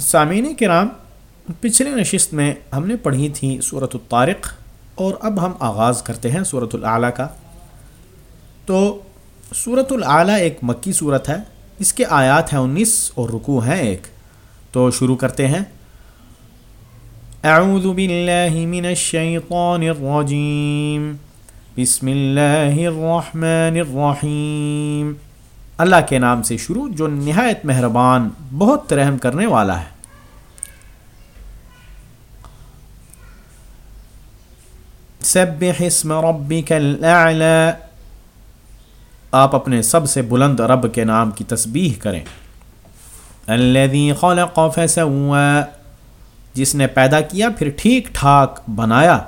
سامعین کرام پچھلے نشست میں ہم نے پڑھی تھی صورت الطارق اور اب ہم آغاز کرتے ہیں صورت العلیٰ کا۔ تو صورت العلیٰ ایک مکی صورت ہے، اس کے آیات ہیں انیس اور رکوع ہیں ایک۔ تو شروع کرتے ہیں۔ اعوذ باللہ من الشیطان الرجیم۔ بسم اللہ الرحمن الرحیم۔ اللہ کے نام سے شروع جو نہایت مہربان، بہت رحم کرنے والا ہے۔ سبح اسم ربک الاعلى آپ اپنے سب سے بلند رب کے نام کی تسبیح کریں۔ الذي خلق فسوى جس نے پیدا کیا، پھر ٹھیک ٹھاک بنایا۔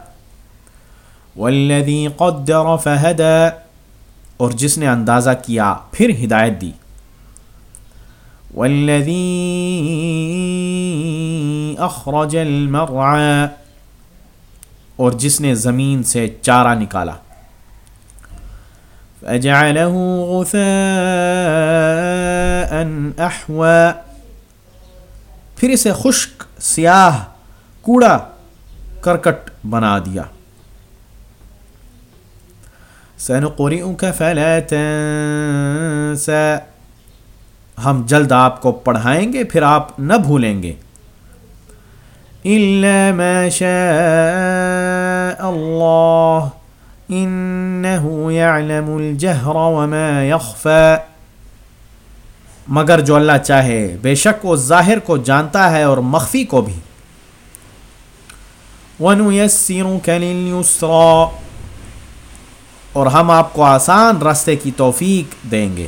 والذي قدر فهدى اور جس نے اندازہ کیا، پھر ہدایت دی۔ والذی اخرج المرعى، اور جس نے زمین سے چارہ نکالا۔ فجعله غثاء احوا پھر اسے خشک، سیاہ، کوڑا، کرکٹ بنا دیا۔ سنقرئك فلا تنسى ہم جلد آپ کو پڑھائیں گے، پھر آپ نہ بھولیں گے۔ الا ما شاء اللہ انه يعلم الجهر وما يخفى۔ مگر جو اللہ چاہے، بے شک وہ ظاہر کو جانتا ہے اور مخفی کو بھی۔ وَنُيَسِّرُكَ لِلْيُسْرَى۔ اور ہم آپ کو آسان راستے کی توفیق دیں گے۔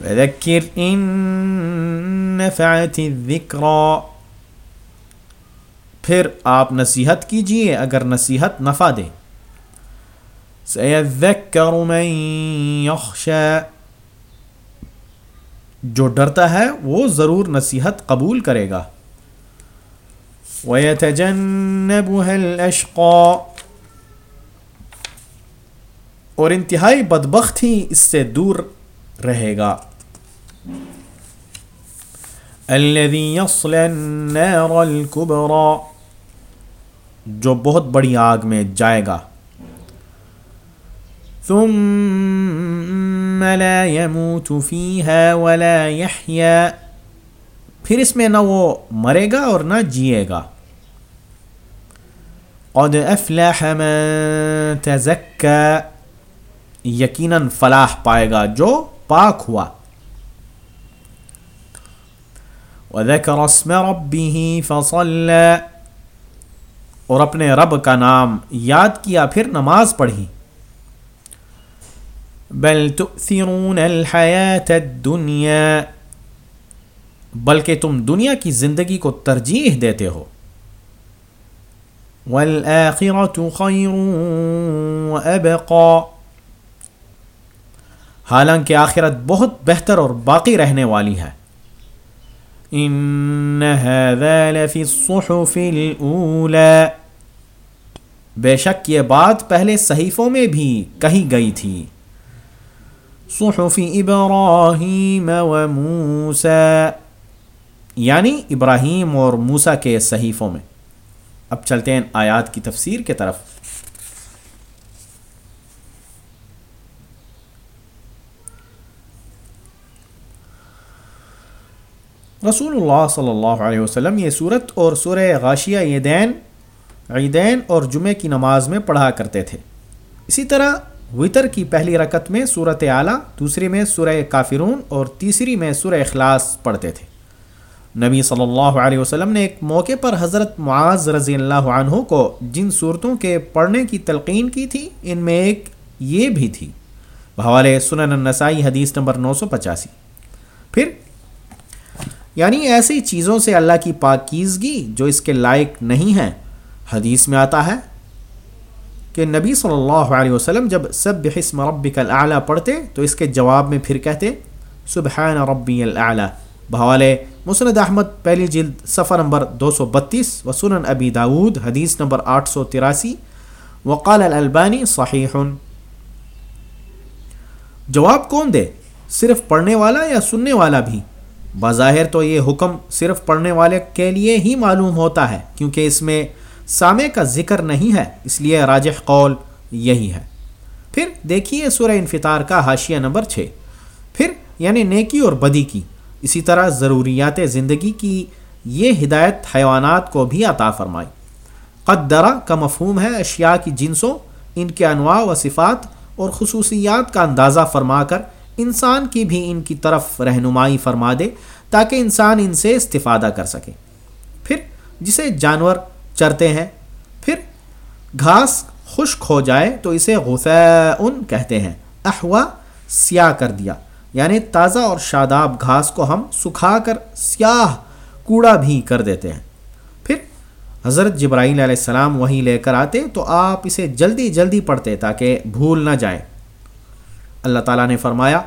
وَذَكِّرْ إِن نَفَعَتِ الذِّكْرَى۔ پھر آپ نصیحت کیجیے اگر نصیحت نفع دے سَيَذَّكَّرُ مَن يَخْشَى۔ جو ڈرتا ہے وہ ضرور نصیحت قبول کرے گا۔ وَيَتَجَنَّبُهَا الْأَشْقَى۔ اور انتہائی بدبخت ہی اس سے دور رہے گا۔ الذي يصل النار الكبرى۔ جو بہت بڑی آگ میں جائے گا۔ ثم لا يموت فيها ولا يحيا۔ پھر اس میں نہ وہ مرے گا اور نہ جیے گا۔ قد افلح من تزكى یقیناً فلاح پائے گا جو پاک ہوا۔ وَذَكَرَ اسْمَ رَبِّهِ فَصَلَّى۔ اور اپنے رب کا نام یاد کیا، پھر نماز پڑھی۔ بل تؤثرون الحیات الدنیا بلکہ تم دنیا کی زندگی کو ترجیح دیتے ہو۔ والآخرة خیر وأبقى۔ حالانکہ آخرت بہت بہتر اور باقی رہنے والی ہے۔ ان هذا لفی الصحف الاولى بے شک یہ بات پہلے صحیفوں میں بھی کہی گئی تھی۔ صحف ابراہیم و موسیٰ یعنی ابراہیم اور موسیٰ کے صحیفوں میں۔ اب چلتے ہیں آیات کی تفسیر کے طرف۔ رسول اللہ صلی اللہ علیہ وسلم یہ صورت اور سورہ غاشیہ عیدین عیدین اور جمعہ کی نماز میں پڑھا کرتے تھے اسی طرح وطر کی پہلی رکت میں صورت اعلیٰ دوسری میں سورہ کافرون اور تیسری میں سورہ اخلاص پڑھتے تھے نبی صلی اللہ علیہ وسلم نے ایک موقع پر حضرت معاذ رضی اللہ عنہ کو جن صورتوں کے پڑھنے کی تلقین کی تھی ان میں ایک یہ بھی تھی بحوالے سنن النسائی حدیث نمبر نو سو پچاسی پھر یعنی ایسی چیزوں سے اللہ کی پاکیزگی جو اس کے لائق نہیں ہیں۔ حدیث میں آتا ہے کہ نبی صلی اللہ علیہ وسلم جب سب حسم ربک الاعلیٰ پڑھتے تو اس کے جواب میں پھر کہتے، سبحان ربی الاعلیٰ۔ بحوالے مسند احمد، پہلی جلد صفحہ نمبر دو سو بتیس و ابی داود، حدیث نمبر آٹھ سو تراسی۔ وقال الالبانی صحیح۔ جواب کون دے؟ صرف پڑھنے والا یا سننے والا بھی؟ بظاہر تو یہ حکم صرف پڑھنے والے کے لیے ہی معلوم ہوتا ہے، کیونکہ اس میں سامع کا ذکر نہیں ہے، اس لیے راجح قول یہی ہے۔ پھر دیکھیے سورہ انفطار کا حاشیہ نمبر چھ۔ پھر یعنی نیکی اور بدی کی۔ اسی طرح ضروریات زندگی کی یہ ہدایت حیوانات کو بھی عطا فرمائی۔ قدرہ کا مفہوم ہے اشیاء کی جنسوں، ان کے انواع و صفات اور خصوصیات کا اندازہ فرما کر انسان کی بھی ان کی طرف رہنمائی فرما دے تاکہ انسان ان سے استفادہ کر سکے۔ پھر جسے جانور چرتے ہیں، پھر گھاس خشک ہو جائے تو اسے غفعن کہتے ہیں۔ احوا سیاہ کر دیا۔ یعنی تازہ اور شاداب گھاس کو ہم سکھا کر سیاہ کوڑا بھی کر دیتے ہیں۔ پھر حضرت جبرائیل علیہ السلام وہیں لے کر آتے تو آپ اسے جلدی جلدی پڑھتے تاکہ بھول نہ جائیں اللہ تعالیٰ نے فرمایا،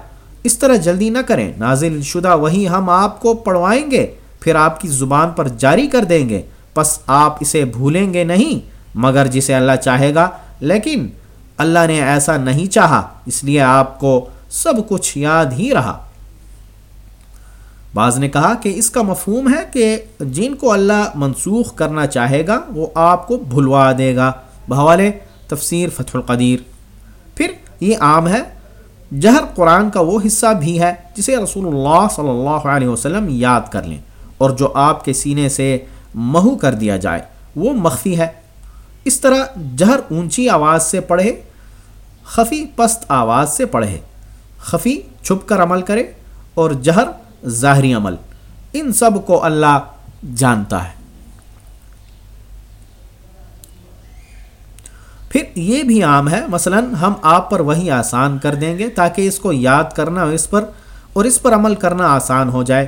اس طرح جلدی نہ کریں، نازل شدہ وہی ہم آپ کو پڑھوائیں گے، پھر آپ کی زبان پر جاری کر دیں گے، پس آپ اسے بھولیں گے نہیں، مگر جسے اللہ چاہے گا۔ لیکن اللہ نے ایسا نہیں چاہا، اس لیے آپ کو سب کچھ یاد ہی رہا۔ بعض نے کہا کہ اس کا مفہوم ہے کہ جن کو اللہ منسوخ کرنا چاہے گا، وہ آپ کو بھلوا دے گا۔ بحوالے تفسیر فتح القدیر۔ پھر یہ عام ہے جہر قرآن کا وہ حصہ بھی ہے جسے رسول اللہ صلی اللہ علیہ وسلم یاد کر لیں اور جو آپ کے سینے سے مہو کر دیا جائے، وہ مخفی ہے۔ اس طرح جہر اونچی آواز سے پڑھے، خفی پست آواز سے پڑھے۔ خفی چھپ کر عمل کرے اور جہر ظاہری عمل۔ ان سب کو اللہ جانتا ہے۔ پھر یہ بھی عام ہے، مثلا ہم آپ پر وہی آسان کر دیں گے تاکہ اس کو یاد کرنا اس پر اور اس پر عمل کرنا آسان ہو جائے۔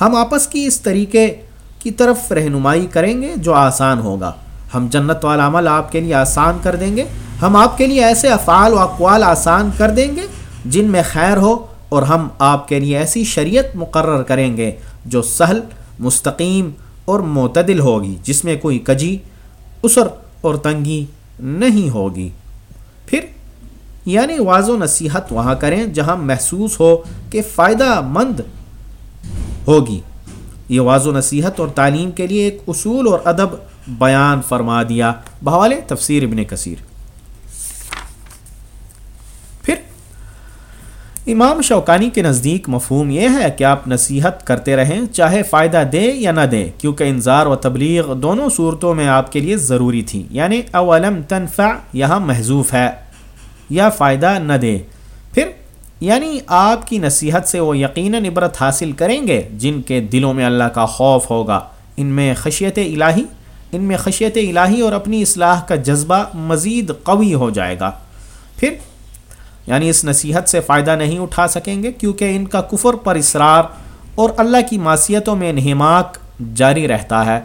ہم آپس کی اس طریقے کی طرف رہنمائی کریں گے جو آسان ہوگا۔ ہم جنت والا عمل آپ کے لیے آسان کر دیں گے۔ ہم آپ کے لیے ایسے افعال و اقوال آسان کر دیں گے جن میں خیر ہو اور ہم آپ کے لیے ایسی شریعت مقرر کریں گے جو سہل، مستقیم اور معتدل ہوگی، جس میں کوئی کجی اسر اور تنگی نہیں ہوگی۔ پھر یعنی واض و نصیحت وہاں کریں جہاں محسوس ہو کہ فائدہ مند ہوگی۔ یہ واض و نصیحت اور تعلیم کے لیے ایک اصول اور ادب بیان فرما دیا۔ بحوالے تفسیر ابن کثیر۔ امام شوکانی کے نزدیک مفہوم یہ ہے کہ آپ نصیحت کرتے رہیں، چاہے فائدہ دے یا نہ دے کیونکہ انظار و تبلیغ دونوں صورتوں میں آپ کے لیے ضروری تھی۔ یعنی اولم تنفع، یہاں محضوف ہے۔ یا فائدہ نہ دے پھر یعنی آپ کی نصیحت سے وہ یقیناً عبرت حاصل کریں گے جن کے دلوں میں اللہ کا خوف ہوگا۔ ان میں خشیت الہی، ان میں خشیت الہی اور اپنی اصلاح کا جذبہ مزید قوی ہو جائے گا۔ پھر یعنی اس نصیحت سے فائدہ نہیں اٹھا سکیں گے کیونکہ ان کا کفر پر اصرار اور اللہ کی معصیتوں میں انہماک جاری رہتا ہے۔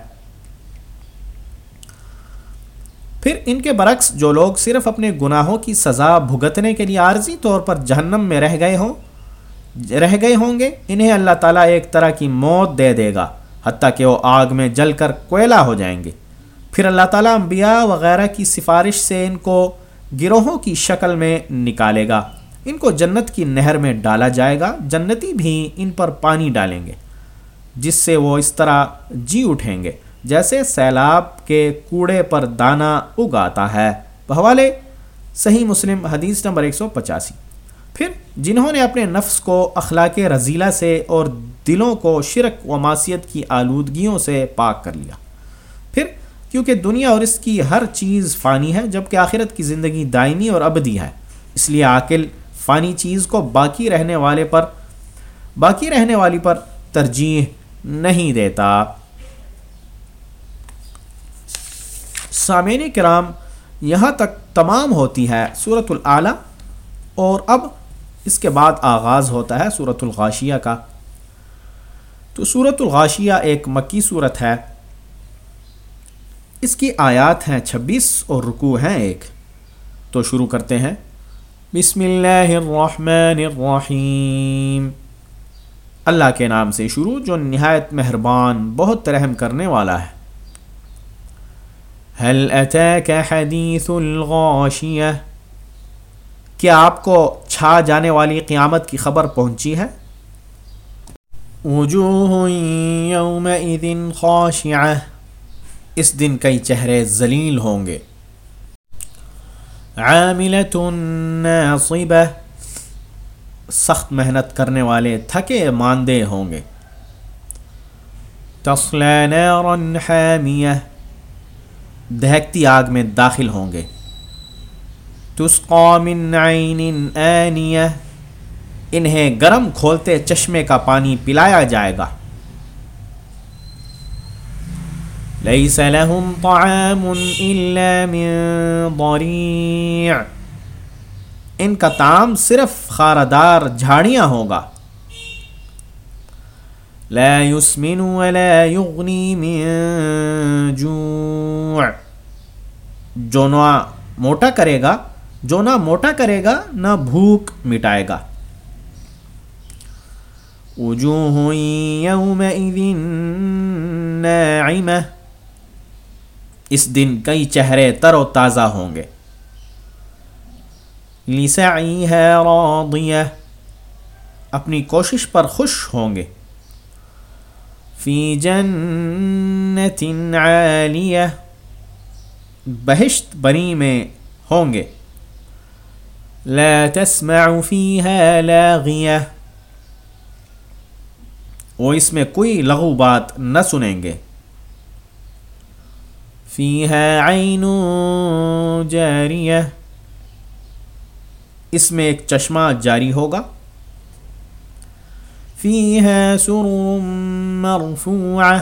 پھر ان کے برعکس جو لوگ صرف اپنے گناہوں کی سزا بھگتنے کے لیے عارضی طور پر جہنم میں رہ گئے ہوں، رہ گئے ہوں گے، انہیں اللہ تعالیٰ ایک طرح کی موت دے دے گا، حتیٰ کہ وہ آگ میں جل کر کوئلہ ہو جائیں گے۔ پھر اللہ تعالیٰ انبیاء وغیرہ کی سفارش سے ان کو گروہوں کی شکل میں نکالے گا۔ ان کو جنت کی نہر میں ڈالا جائے گا۔ جنتی بھی ان پر پانی ڈالیں گے، جس سے وہ اس طرح جی اٹھیں گے۔ جیسے سیلاب کے کوڑے پر دانہ اگاتا ہے۔ بحوالے صحیح مسلم حدیث نمبر ایک سو پچاسی۔ پھر جنہوں نے اپنے نفس کو اخلاق رضیلہ سے اور دلوں کو شرک و معاشیت کی آلودگیوں سے پاک کر لیا۔ پھر کیونکہ دنیا اور اس کی ہر چیز فانی ہے، جبکہ آخرت کی زندگی دائمی اور ابدی ہے۔ اس لیے عاقل فانی چیز کو باقی رہنے والے پر باقی رہنے والی پر ترجیح نہیں دیتا۔ سامعین کرام، یہاں تک تمام ہوتی ہے صورت العلیٰ اور اب اس کے بعد آغاز ہوتا ہے صورت الغاشیہ کا۔ تو صورت الغاشیہ ایک مکی صورت ہے۔ اس کی آیات ہیں چھبیس اور رکوع ہیں ایک۔ تو شروع کرتے ہیں۔ بسم اللہ الرحمن الرحیم۔ اللہ کے نام سے شروع، جو نہایت مہربان، بہت رحم کرنے والا ہے۔ هل اتاک حدیث الغاشیہ؟ کیا آپ کو چھا جانے والی قیامت کی خبر پہنچی ہے؟ وجوہ یومئذ خاشعہ۔ اس دن کئی چہرے ذلیل ہوں گے۔ عاملت ناصبہ۔ سخت محنت کرنے والے تھکے ماندے ہوں گے۔ تصلی نارا حامیہ دہکتی آگ میں داخل ہوں گے۔ تسقا من عین آنیہ انہیں گرم کھولتے چشمے کا پانی پلایا جائے گا۔ لیس لهم طعام الا من ضریع ان کا تام صرف خاردار جھاڑیاں ہوگا۔ لا يسمن ولا يغني من جوع۔ جو نہ موٹا کرے گا، جو نہ موٹا کرے گا، نہ بھوک مٹائے گا۔ وجوہ یومئذ ناعمہ۔ اس دن کئی چہرے تر و تازہ ہوں گے۔ لسعیها راضیہ، اپنی کوشش پر خوش ہوں گے۔ فی جنت عالیہ، بہشت بنی میں ہوں گے۔ لا تسمع فیها لاغیہ۔ وہ اس میں کوئی لغو بات نہ سنیں گے۔ فیها عین جاریہ اس میں ایک چشمہ جاری ہوگا۔ فیها سرور مرفوعہ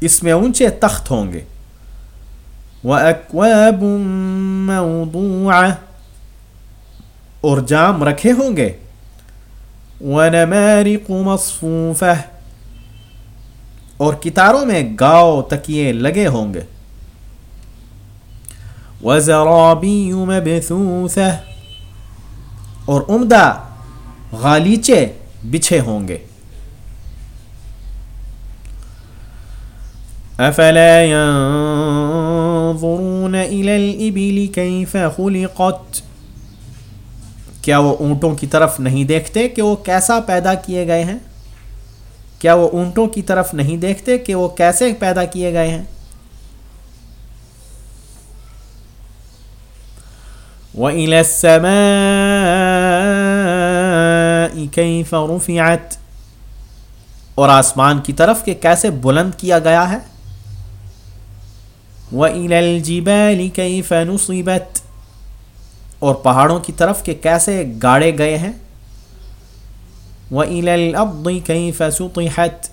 اس میں اونچے تخت ہوں گے۔ وَأَكْوَابٌ مَوْضُوعَ اور جام رکھے ہوں گے۔ وَنَمَارِقُ مَصْفُوفَةٌ۔ اور کتاروں میں گاؤ تکیے لگے ہوں گے۔ وزرابی مبثوثة۔ اور عمدہ غالیچے بچھے ہوں گے۔ افلا ينظرون الى الابل كيف خلقت۔ کیا وہ اونٹوں کی طرف نہیں دیکھتے کہ وہ کیسا پیدا کیے گئے ہیں؟ کیا وہ اونٹوں کی طرف نہیں دیکھتے کہ وہ کیسے پیدا کیے گئے ہیں؟ وَإِلَى السَّمَاءِ كَيْفَ رُفِعَتْ۔ اور آسمان کی طرف کہ کیسے بلند کیا گیا ہے؟ وَإِلَى الْجِبَالِ كَيْفَ نُصِبَتْ۔ اور پہاڑوں کی طرف کہ کیسے گاڑے گئے ہیں؟ وَإِلَى الْأَرْضِ كَيْفَ سُطِحَتْ؟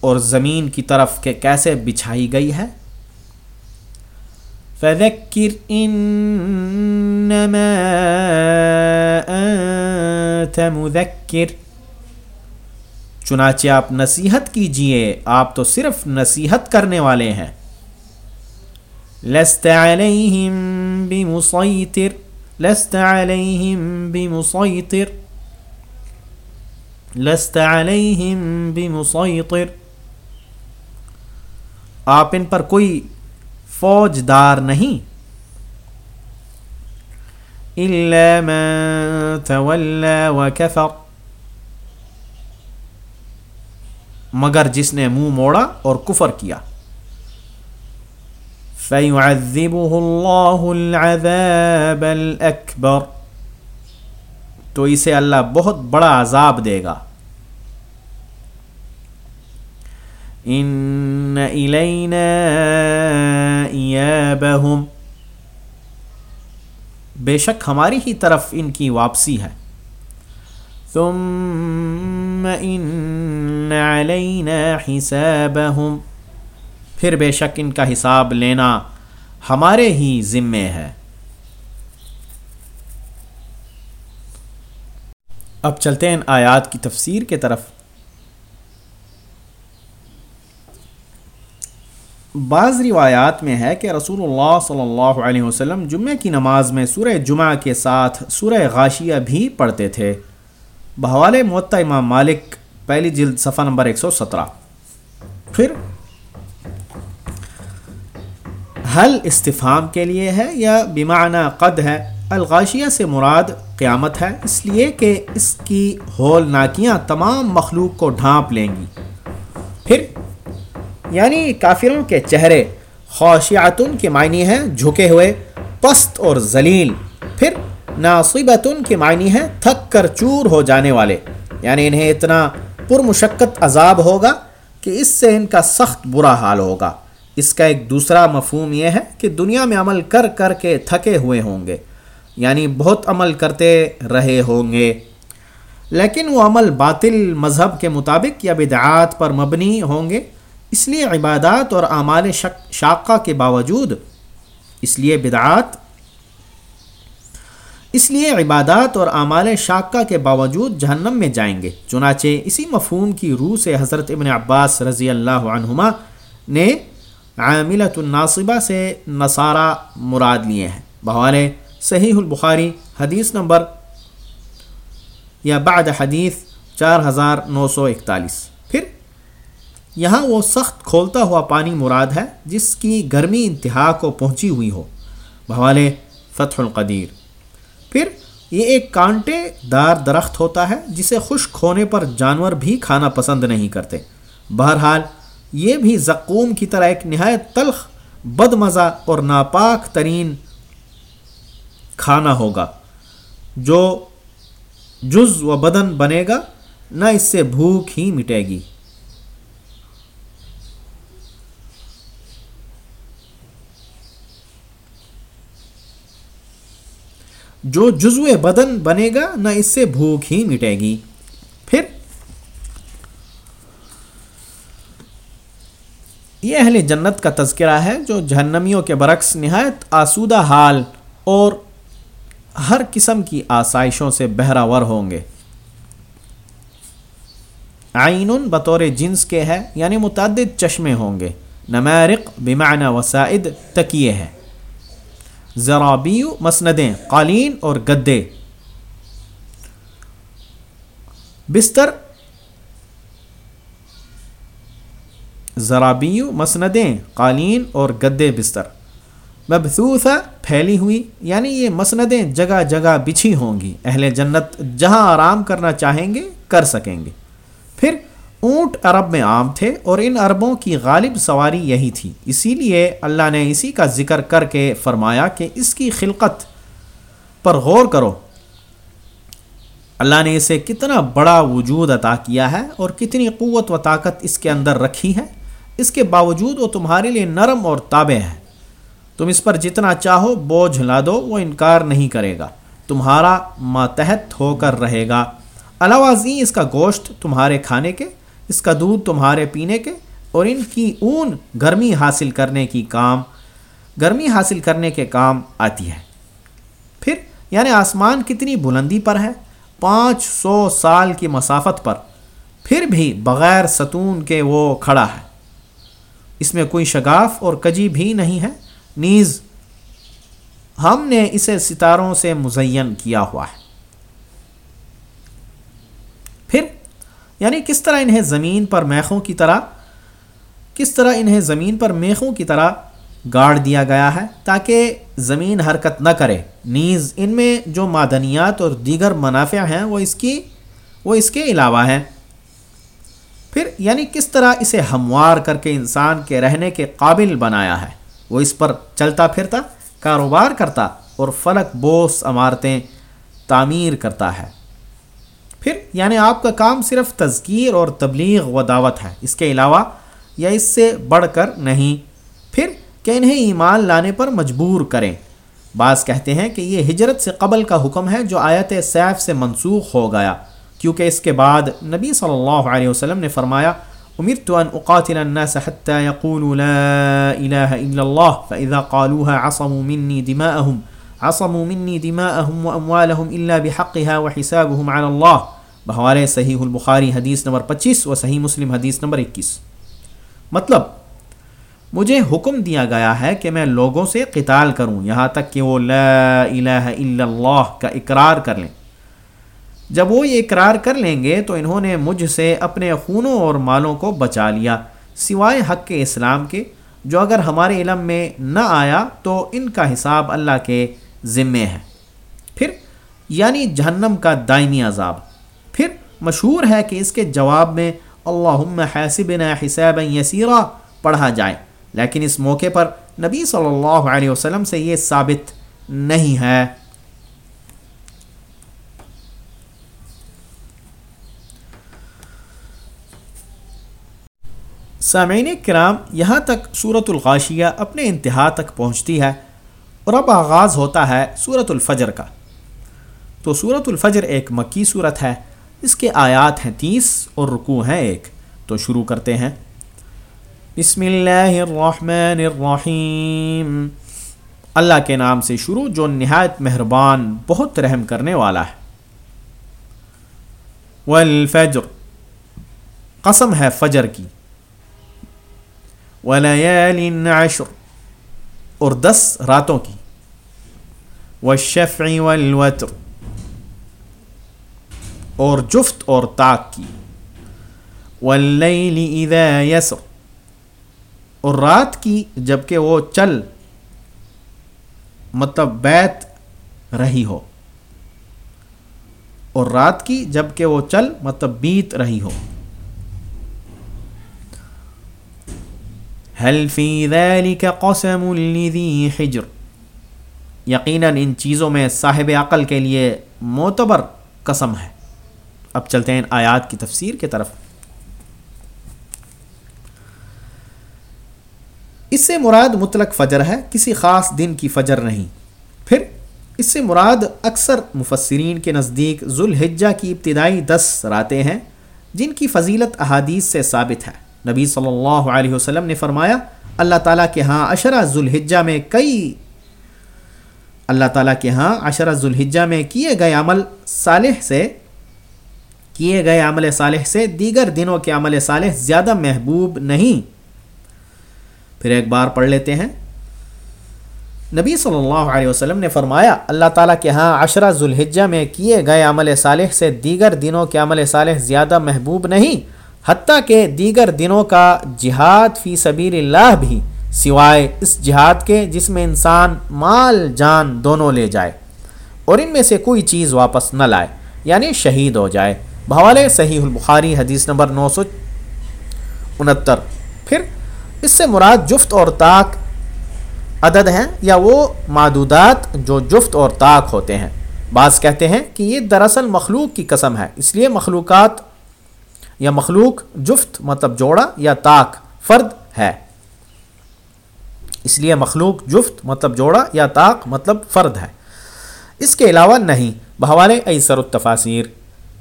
اور زمین کی طرف کہ کیسے بچھائی گئی ہے؟ فذكر انما انت مذکر چنانچہ آپ نصیحت کیجیے، آپ تو صرف نصیحت کرنے والے ہیں۔ لست علیہم بمسیطر لست علیہم بمسیطر لست علیہم بمسیطر۔ آپ ان پر کوئی فوجدار نہیں۔ الا من تولى وكفر۔ مگر جس نے منہ موڑا اور کفر کیا۔ فَيُعَذِّبُهُ اللَّهُ الْعَذَابَ الْأَكْبَرِ۔ تو اسے اللہ بہت بڑا عذاب دے گا۔ ان الینا ایابہم۔ بے شک ہماری ہی طرف ان کی واپسی ہے۔ ثم ان علینا حسابہم۔ پھر بے شک ان کا حساب لینا ہمارے ہی ذمے ہے۔ اب چلتے ہیں آیات کی تفسیر کے طرف۔ بعض روایات میں ہے کہ رسول اللہ صلی اللہ علیہ وسلم جمعہ کی نماز میں سورہ جمعہ کے ساتھ سورہ غاشیہ بھی پڑھتے تھے۔ بحوال معطا امام مالک، پہلی جلد صفحہ نمبر ایک سو سترہ۔ پھر حل استفام کے لیے ہے یا بیمانہ قد ہے؟ الغاشیہ سے مراد قیامت ہے، اس لیے کہ اس کی ہول ناکیاں تمام مخلوق کو ڈھانپ لیں گی۔ پھر یعنی کافروں کے چہرے خوشیاتن کے معنی ہیں جھکے ہوئے، پست اور ذلیل۔ پھر، ناصبتن کے معنی ہیں تھک کر چور ہو جانے والے۔ یعنی انہیں اتنا پرمشقت عذاب ہوگا کہ اس سے ان کا سخت برا حال ہوگا۔ اس کا ایک دوسرا مفہوم یہ ہے کہ دنیا میں عمل کر کر کے تھکے ہوئے ہوں گے۔ یعنی بہت عمل کرتے رہے ہوں گے۔ لیکن وہ عمل باطل مذہب کے مطابق یا بدعات پر مبنی ہوں گے۔ اس لیے عبادات اور اعمال شاقہ کے باوجود اس لیے بدعات، اس لیے عبادات اور اعمال شاقہ کے باوجود جہنم میں جائیں گے۔ چنانچہ اسی مفہوم کی روح سے حضرت ابن عباس رضی اللہ عنہما نے عاملت الناصبہ سے نصارہ مراد لیے ہیں۔ بہوالے صحیح البخاری حدیث نمبر یا بعد حدیث چار ہزار نو سو اکتالیس۔ پھر یہاں وہ سخت کھولتا ہوا پانی مراد ہے جس کی گرمی انتہا کو پہنچی ہوئی ہو۔ بحوالے فتح القدیر۔ پھر یہ ایک کانٹے دار درخت ہوتا ہے جسے خشک ہونے پر جانور بھی کھانا پسند نہیں کرتے۔ بہرحال یہ بھی زقوم کی طرح ایک نہایت تلخ بد مزہ اور ناپاک ترین کھانا ہوگا۔ جو جز و بدن بنے گا، نہ اس سے بھوک ہی مٹے گی۔ جو جزو بدن بنے گا، نہ اس سے بھوک ہی مٹے گی۔ پھر یہ اہل جنت کا تذکرہ ہے، جو جہنمیوں کے برعکس نہایت آسودہ حال اور ہر قسم کی آسائشوں سے بہراور ہوں گے۔ آئین بطور جنس کے ہے یعنی متعدد چشمے ہوں گے۔ نمیرق بمعنی وسائد تکیے ہے ذرابیو مسندیں قالین اور گدے۔ بستر ذرابیو مسندیں قالین اور گدے بستر۔ مبثوثہ پھیلی ہوئی یعنی یہ مسندیں جگہ جگہ بچھی ہوں گی۔ اہل جنت جہاں آرام کرنا چاہیں گے، کر سکیں گے۔ پھر اونٹ عرب میں عام تھے اور ان عربوں کی غالب سواری یہی تھی۔ اسی لیے اللہ نے اسی کا ذکر کر کے فرمایا کہ اس کی خلقت پر غور کرو۔ اللہ نے اسے کتنا بڑا وجود عطا کیا ہے اور کتنی قوت و طاقت اس کے اندر رکھی ہے۔ اس کے باوجود وہ تمہارے لیے نرم اور تابع ہے۔ تم اس پر جتنا چاہو بوجھ لا دو، وہ انکار نہیں کرے گا۔ تمہارا ماتحت ہو کر رہے گا۔ علاوہ ازیں اس کا گوشت تمہارے کھانے کے، اس کا دودھ تمہارے پینے کے، اور ان کی اون گرمی حاصل کرنے کی کام، گرمی حاصل کرنے کے کام آتی ہے۔ پھر یعنی آسمان کتنی بلندی پر ہے؟ پانچ سو سال کی مسافت پر۔ پھر بھی بغیر ستون کے وہ کھڑا ہے۔ اس میں کوئی شگاف اور کجی بھی نہیں ہے۔ نیز ہم نے اسے ستاروں سے مزین کیا ہوا ہے۔ پھر یعنی کس طرح انہیں زمین پر میخوں کی طرح، کس طرح انہیں زمین پر میخوں کی طرح گاڑ دیا گیا ہے تاکہ زمین حرکت نہ کرے۔ نیز ان میں جو معدنیات اور دیگر منافع ہیں، وہ اس کی، وہ اس کے علاوہ ہیں۔ پھر یعنی کس طرح اسے ہموار کر کے انسان کے رہنے کے قابل بنایا ہے۔ وہ اس پر چلتا پھرتا، کاروبار کرتا اور فلک بوس عمارتیں تعمیر کرتا ہے۔ پھر یعنی آپ کا کام صرف تذکیر اور تبلیغ و دعوت ہے۔ اس کے علاوہ یا اس سے بڑھ کر نہیں۔ پھر کہ انہیں ایمان لانے پر مجبور کریں۔ بعض کہتے ہیں کہ یہ ہجرت سے قبل کا حکم ہے جو آیت سیف سے منسوخ ہو گیا۔ کیونکہ اس کے بعد نبی صلی اللہ علیہ وسلم نے فرمایا امرت ان اقاتل الناس حتى يقولوا لا اله الا الله فاذا قالوها عصموا مني دماءهم، عصموا مني دماءهم واموالهم الا بحقها وحسابهم على الله. بحوالے صحیح البخاری حدیث نمبر 25 و صحیح مسلم حدیث نمبر 21 مطلب مجھے حکم دیا گیا ہے کہ میں لوگوں سے قتال کروں، یہاں تک کہ وہ لا الہ الا اللہ کا اقرار کر لیں۔ جب وہ یہ اقرار کر لیں گے تو انہوں نے مجھ سے اپنے خونوں اور مالوں کو بچا لیا، سوائے حق کے اسلام کے، جو اگر ہمارے علم میں نہ آیا تو ان کا حساب اللہ کے ذمے ہے۔ پھر یعنی جہنم کا دائمی عذاب۔ پھر، مشہور ہے کہ اس کے جواب میں اللہ حسبنا حسابا یسیرا پڑھا جائے، لیکن اس موقع پر نبی صلی اللہ علیہ وسلم سے یہ ثابت نہیں ہے۔ سامعین کرام، یہاں تک صورت الغاشیہ اپنے انتہا تک پہنچتی ہے اور اب آغاز ہوتا ہے صورت الفجر کا۔ تو صورت الفجر ایک مکی صورت ہے، اس کے آیات ہیں تیس اور رکوع ہیں ایک۔ تو شروع کرتے ہیں۔ بسم اللہ الرحمن الرحیم۔ اللہ کے نام سے شروع جو نہایت مہربان، بہت رحم کرنے والا ہے۔ والفجر، قسم ہے فجر کی۔ ولیال عشر۔ اور دس راتوں کی۔ والشفع والوتر۔ اور جفت اور طاق کی۔ واللیل اذا یسر اور رات کی جبکہ وہ چل۔ مطلب بیت رہی ہو۔ اور رات کی جبکہ وہ چل مطلب بیت رہی ہو۔ هل في ذلك قسم لذي حجر؟ یقیناً ان چیزوں میں صاحب عقل کے لیے معتبر قسم ہے۔ اب چلتے ہیں آیات کی تفسیر کی طرف۔ اس سے مراد مطلق فجر ہے، کسی خاص دن کی فجر نہیں۔ پھر اس سے مراد اکثر مفسرین کے نزدیک ذوالحجہ کی ابتدائی دس راتیں ہیں، جن کی فضیلت احادیث سے ثابت ہے۔ نبی صلی اللہ علیہ وسلم نے فرمایا، اللہ تعالیٰ کے ہاں اشرا ذوالحجہ میں کئی، اللہ تعالیٰ کے ہاں اشرا ذوالحجہ میں کیے گئے عمل صالح سے، کیے گئے عمل صالح سے دیگر دنوں کے عمل صالح زیادہ محبوب نہیں۔ پھر ایک بار پڑھ لیتے ہیں۔ نبی صلی اللہ علیہ وسلم نے فرمایا، اللہ تعالیٰ کے ہاں عشرہ ذوالحجہ میں کیے گئے عمل صالح سے دیگر دنوں کے عمل صالح زیادہ محبوب نہیں۔ حتیٰ کہ دیگر دنوں کا جہاد فی سبیل اللہ بھی سوائے اس جہاد کے جس میں انسان مال جان دونوں لے جائے اور ان میں سے کوئی چیز واپس نہ لائے یعنی شہید ہو جائے۔ بحوالے صحیح البخاری حدیث نمبر نو سو انہتر۔ پھر اس سے مراد جفت اور طاق عدد ہیں یا وہ معدودات جو جفت اور طاق ہوتے ہیں۔ بعض کہتے ہیں کہ یہ دراصل مخلوق کی قسم ہے، اس لیے مخلوقات یا مخلوق، جفت مطلب جوڑا یا طاق، فرد ہے۔ اس لیے مخلوق، جفت مطلب جوڑا یا طاق مطلب فرد ہے۔ اس کے علاوہ نہیں، بہوالے ایسر التفاصیر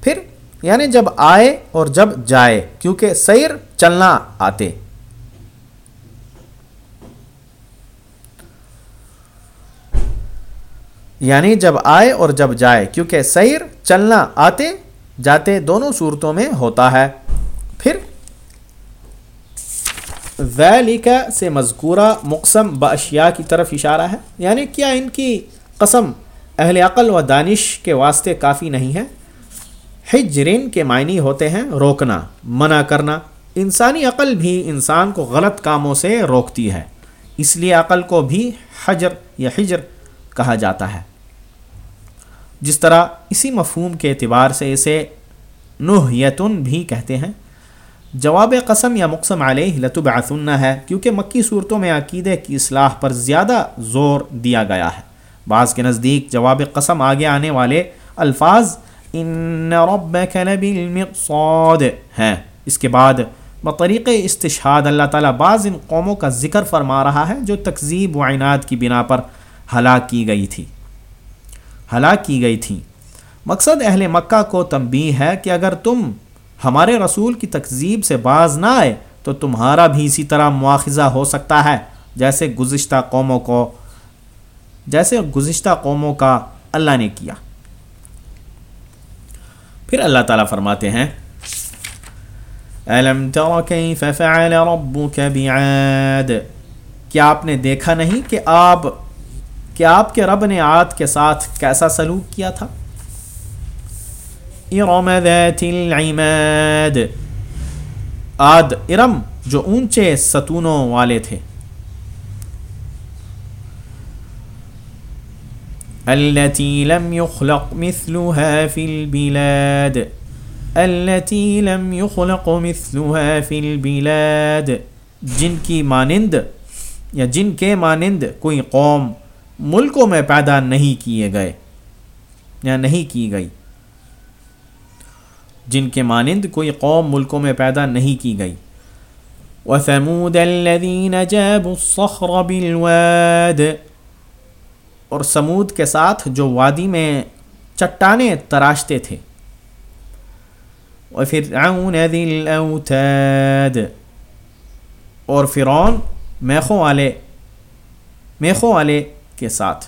پھر یعنی جب آئے اور جب جائے، کیونکہ سیر چلنا آتے۔ یعنی جب آئے اور جب جائے، کیونکہ سیر چلنا آتے جاتے دونوں صورتوں میں ہوتا ہے۔ پھر ویلیکا سے مذکورہ مقسم باشیا کی طرف اشارہ ہے۔ یعنی کیا ان کی قسم اہل عقل و دانش کے واسطے کافی نہیں ہے؟ حجرین کے معنی ہوتے ہیں روکنا، منع کرنا۔ انسانی عقل بھی انسان کو غلط کاموں سے روکتی ہے، اس لیے عقل کو بھی حجر یا حجر کہا جاتا ہے۔ جس طرح اسی مفہوم کے اعتبار سے اسے نوح یتن بھی کہتے ہیں۔ جواب قسم یا مقسم علیہ لطب ہے، کیونکہ مکی صورتوں میں عقیدے کی اصلاح پر زیادہ زور دیا گیا ہے۔ بعض کے نزدیک جواب قسم آگے آنے والے الفاظ ان ربک لبالمرصاد ہیں۔ اس کے بعد بطریق استشہاد اللہ تعالیٰ بعض ان قوموں کا ذکر فرما رہا ہے جو تکذیب و عینات کی بنا پر ہلاک کی گئی تھی۔ ہلاک کی گئی تھیں۔ مقصد اہل مکہ کو تنبیہ ہے کہ اگر تم ہمارے رسول کی تکذیب سے باز نہ آئے تو تمہارا بھی اسی طرح مواخذہ ہو سکتا ہے۔ جیسے گزشتہ قوموں کو جیسے گزشتہ قوموں کا اللہ نے کیا۔ پھر اللہ تعالیٰ فرماتے ہیں کیا آپ نے دیکھا نہیں کہ آپ کہ آپ کے رب نے عاد کے ساتھ کیسا سلوک کیا تھا؟ ارم ذات العماد. آد، ارم جو اونچے ستونوں والے تھے. التي لم يخلق مثلها في البلاد. التي لم يخلق مثلها في البلاد. جن کی مانند یا جن کے مانند کوئی قوم ملکوں میں پیدا نہیں کیے گئے یا نہیں کی گئی۔ جن کے مانند کوئی قوم ملکوں میں پیدا نہیں کی گئی۔ وَثَمُودَ الَّذِينَ جَابُوا الصَّخْرَ بِالْوَادِ۔ اور سمود کے ساتھ جو وادی میں چٹانیں تراشتے تھے۔ وَفِرْعَوْنَ ذِي الْأَوْتَادِ اور فرعون میخوں والے میخوں والے کے ساتھ۔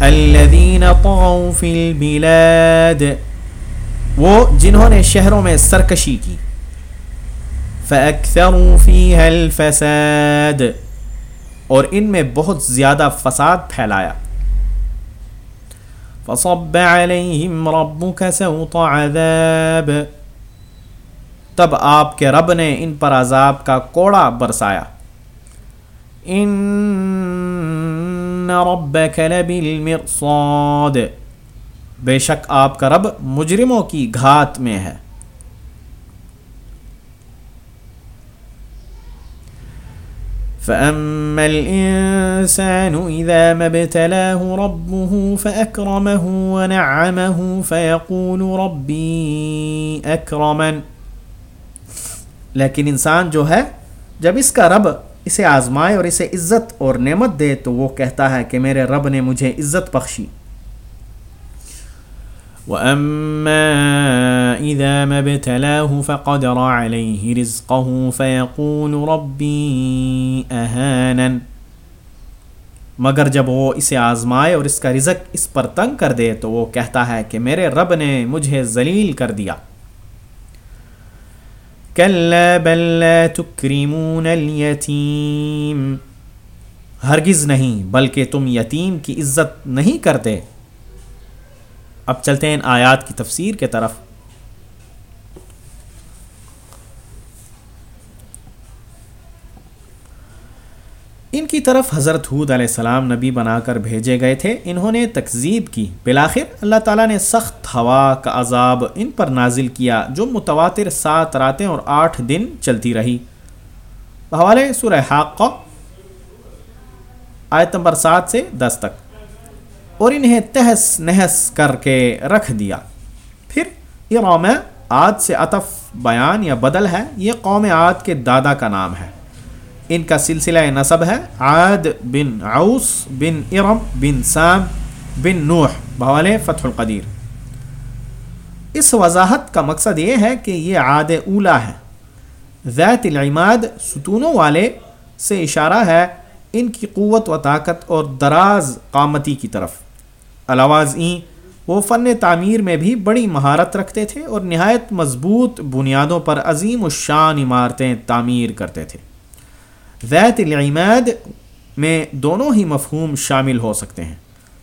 الذين طغوا في البلاد۔ وہ جنہوں نے شہروں میں سرکشی کی۔ فَأَكْثَرُوا فِيهَا الْفَسَادِ۔ اور ان میں بہت زیادہ فساد پھیلایا۔ فَصَبَّ عَلَيْهِمْ رَبُّكَ سَوْطَ عَذَابِ۔ تب آپ کے رب نے ان پر عذاب کا کوڑا برسایا۔ ان ربک لبالمرصاد۔ بے شک آپ کا رب مجرموں کی گھات میں ہے۔ فَأَمَّا الْإِنسَانُ إِذَا مَبْتَلَاهُ رَبُّهُ فَأَكْرَمَهُ وَنَعَّمَهُ فَيَقُولُ رَبِّي أَكْرَمَنِ لیکن انسان جو ہے، جب اس کا رب اسے آزمائے اور اسے عزت اور نعمت دے، تو وہ کہتا ہے کہ میرے رب نے مجھے عزت بخشی۔ وَأَمَّا إِذَا مَبْتَلَاهُ فَقَدْرَ عَلَيْهِ رِزْقَهُ فَيَقُولُ رَبِّي أَهَانًا۔ مگر جب وہ اسے آزمائے اور اس کا رزق اس پر تنگ کر دے، تو وہ کہتا ہے کہ میرے رب نے مجھے ذلیل کر دیا۔ كلا بل لا تكرمون اليتيم ہرگز نہیں، بلکہ تم یتیم کی عزت نہیں کرتے۔ اب چلتے ہیں آیات کی تفسیر کے طرف۔ ان کی طرف حضرت حود علیہ السلام نبی بنا کر بھیجے گئے تھے، انہوں نے تکذیب کی۔ بلاخر اللہ تعالیٰ نے سخت ہوا کا عذاب ان پر نازل کیا، جو متواتر سات راتیں اور آٹھ دن چلتی رہی۔ حوالے سورہ حاق آیت نمبر سات سے دس تک۔ اور انہیں تہس نہس کر کے رکھ دیا۔ پھر یہ قوم عاد سے عطف بیان یا بدل ہے، یہ قوم عاد کے دادا کا نام ہے۔ ان کا سلسلہ نصب ہے عاد بن عوس بن ارم بن سام بن نوح، بوالے فتح القدیر۔ اس وضاحت کا مقصد یہ ہے کہ یہ عاد اولا ہے۔ ذات العماد ستونوں والے سے اشارہ ہے ان کی قوت و طاقت اور دراز قامتی کی طرف۔ علاواز وہ فن تعمیر میں بھی بڑی مہارت رکھتے تھے اور نہایت مضبوط بنیادوں پر عظیم الشان عمارتیں تعمیر کرتے تھے۔ ذات العماد میں دونوں ہی مفہوم شامل ہو سکتے ہیں۔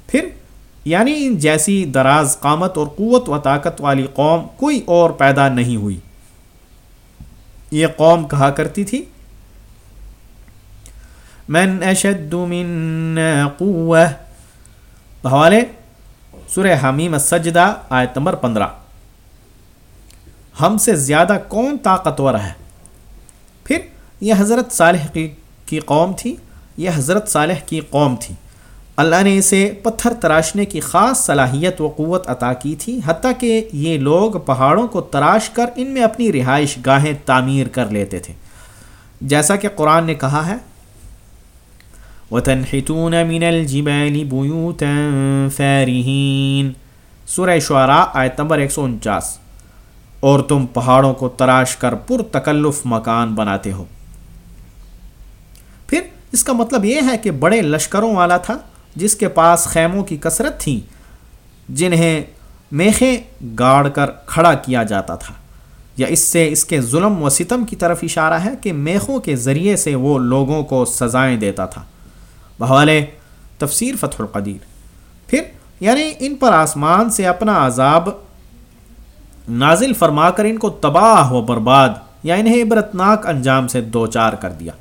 پھر یعنی جیسی دراز قامت اور قوت و طاقت والی قوم کوئی اور پیدا نہیں ہوئی۔ یہ قوم کہا کرتی تھی؟ من اشد من قوہ بحوالے سورہ حمیم السجدہ، آیت نمبر پندرہ۔ ہم سے زیادہ کون طاقتور ہے؟ پھر یہ حضرت صالح کی کی قوم تھی، یہ حضرت صالح کی قوم تھی۔ اللہ نے اسے پتھر تراشنے کی خاص صلاحیت و قوت عطا کی تھی، حتیٰ کہ یہ لوگ پہاڑوں کو تراش کر ان میں اپنی رہائش گاہیں تعمیر کر لیتے تھے۔ جیسا کہ قرآن نے کہا ہے، وَتَنْحِتُونَ مِنَ الْجِبَالِ بُيُوتًا فَارِهِينَ۔ سورہ شعراء آیت نمبر ایک سو انچاس۔ اور تم پہاڑوں کو تراش کر پر تکلف مکان بناتے ہو۔ پھر اس کا مطلب یہ ہے کہ بڑے لشکروں والا تھا جس کے پاس خیموں کی کثرت تھی، جنہیں میخیں گاڑ کر کھڑا کیا جاتا تھا۔ یا اس سے اس کے ظلم و ستم کی طرف اشارہ ہے کہ میخوں کے ذریعے سے وہ لوگوں کو سزائیں دیتا تھا۔ بحوالے تفسیر فتح القدیر۔ پھر یعنی ان پر آسمان سے اپنا عذاب نازل فرما کر ان کو تباہ و برباد، یا انہیں عبرتناک انجام سے دو چار کر دیا۔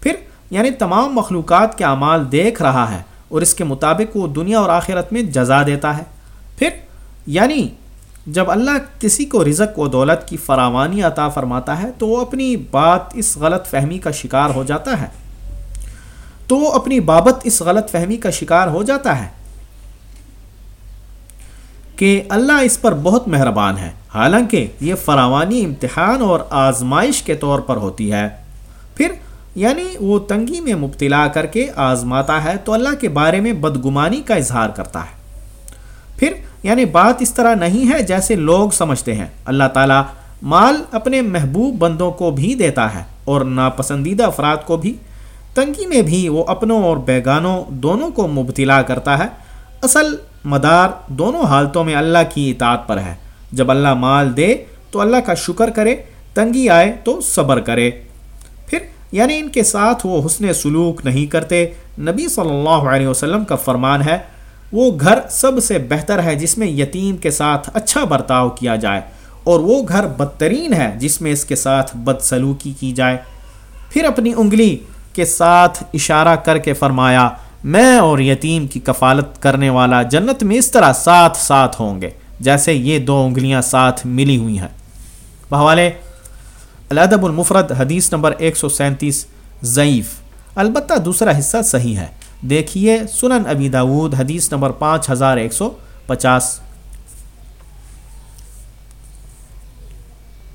پھر یعنی تمام مخلوقات کے اعمال دیکھ رہا ہے اور اس کے مطابق وہ دنیا اور آخرت میں جزا دیتا ہے۔ پھر یعنی جب اللہ کسی کو رزق و دولت کی فراوانی عطا فرماتا ہے، تو وہ اپنی بات اس غلط فہمی کا شکار ہو جاتا ہے۔ تو وہ اپنی بابت اس غلط فہمی کا شکار ہو جاتا ہے کہ اللہ اس پر بہت مہربان ہے۔ حالانکہ یہ فراوانی امتحان اور آزمائش کے طور پر ہوتی ہے۔ پھر یعنی وہ تنگی میں مبتلا کر کے آزماتا ہے تو اللہ کے بارے میں بدگمانی کا اظہار کرتا ہے۔ پھر یعنی بات اس طرح نہیں ہے جیسے لوگ سمجھتے ہیں۔ اللہ تعالیٰ مال اپنے محبوب بندوں کو بھی دیتا ہے اور ناپسندیدہ افراد کو بھی۔ تنگی میں بھی وہ اپنوں اور بیگانوں دونوں کو مبتلا کرتا ہے۔ اصل مدار دونوں حالتوں میں اللہ کی اطاعت پر ہے۔ جب اللہ مال دے تو اللہ کا شکر کرے، تنگی آئے تو صبر کرے۔ پھر یعنی ان کے ساتھ وہ حسن سلوک نہیں کرتے۔ نبی صلی اللہ علیہ وسلم کا فرمان ہے، وہ گھر سب سے بہتر ہے جس میں یتیم کے ساتھ اچھا برتاؤ کیا جائے، اور وہ گھر بدترین ہے جس میں اس کے ساتھ بد سلوکی کی جائے۔ پھر اپنی انگلی کے ساتھ اشارہ کر کے فرمایا، میں اور یتیم کی کفالت کرنے والا جنت میں اس طرح ساتھ ساتھ ہوں گے، جیسے یہ دو انگلیاں ساتھ ملی ہوئی ہیں۔ بحوالے الادب المفرد، حدیث نمبر ایک سو سینتیس، ضعیف۔ البتہ دوسرا حصہ صحیح ہے۔ دیکھیے سنن ابی داود، حدیث نمبر پانچ ہزار ایک سو پچاس۔